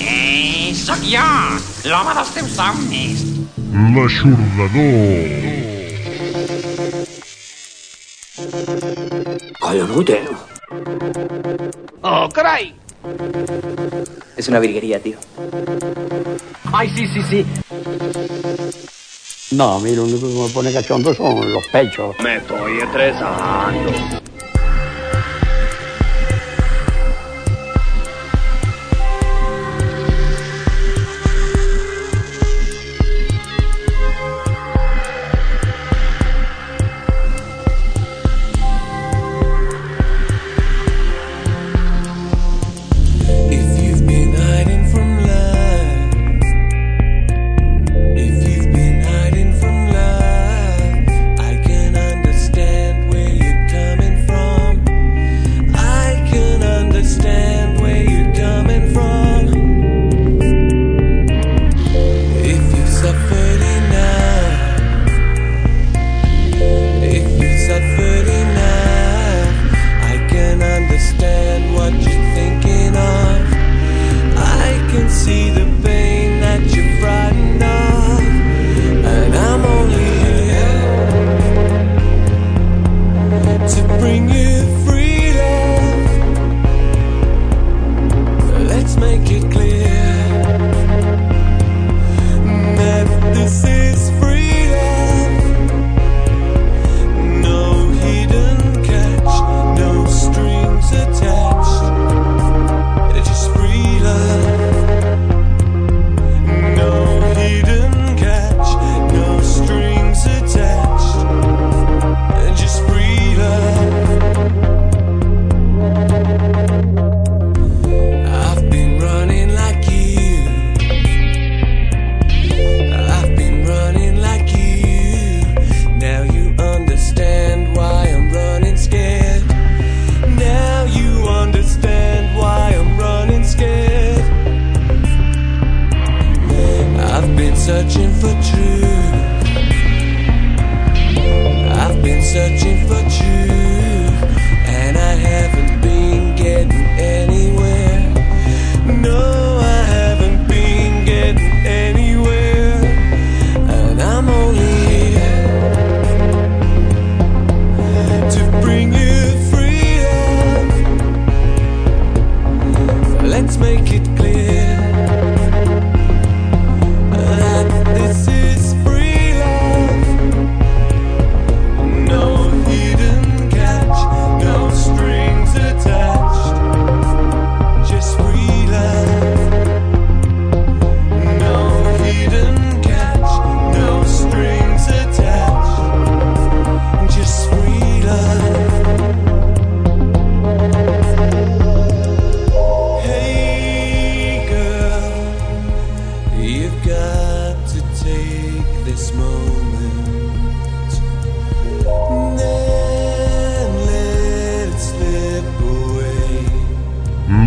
Eh, ¡Soy jo, l'home dels teus somnis! L'aixordador! Oh, carai! Es una virguería, tío. Ay, sí, sí, sí. No, a mí lo me pone cachondo son los pechos. Me estoy estresando. for truth. I've been searching for truth.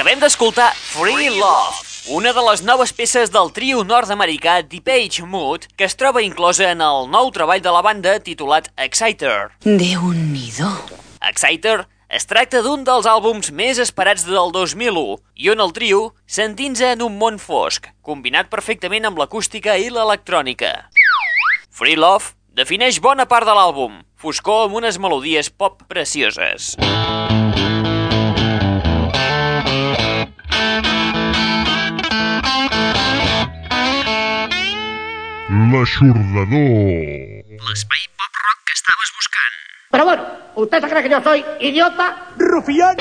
Acabem d'escoltar Free Love, una de les noves peces del trio nord-americà Deepage Mood, que es troba inclosa en el nou treball de la banda titulat Exciter. Déu-n'hi-do. Exciter es tracta d'un dels àlbums més esperats del 2001 i on el trio s'endinsa en un món fosc, combinat perfectament amb l'acústica i l'electrònica. Free Love defineix bona part de l'àlbum, foscor amb unes melodies pop precioses. L'aixordador. L'espai pop-rock que estaves buscant. Pero bueno, ¿usted se cree que yo soy idiota? Rufián.